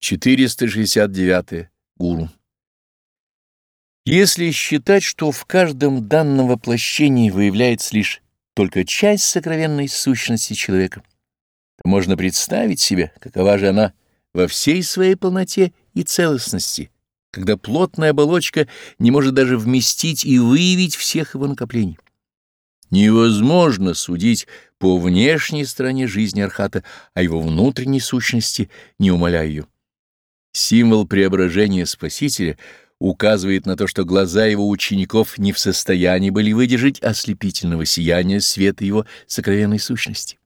469. Гуру. Если считать, что в каждом данном воплощении выявляется лишь только часть сокровенной сущности человека, то можно представить себе, какова же она во всей своей полноте и целостности, когда плотная оболочка не может даже вместить и выявить всех его накоплений. Невозможно судить по внешней стороне жизни Архата, а его внутренней сущности, не умаляя ее. Символ преображения Спасителя указывает на то, что глаза его учеников не в состоянии были выдержать ослепительного сияния света его сокровенной сущности.